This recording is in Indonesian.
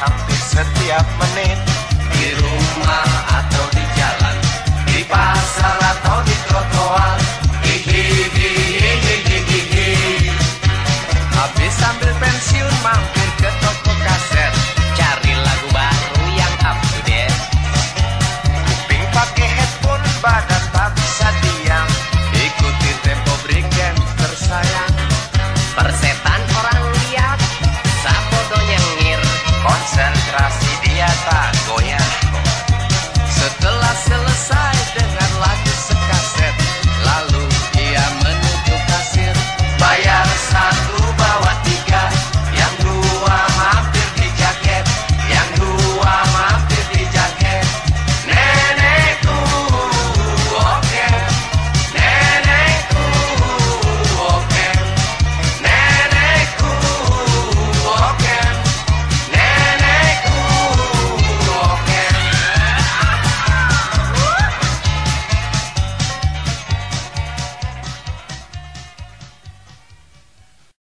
hampir setiap menit Di rumah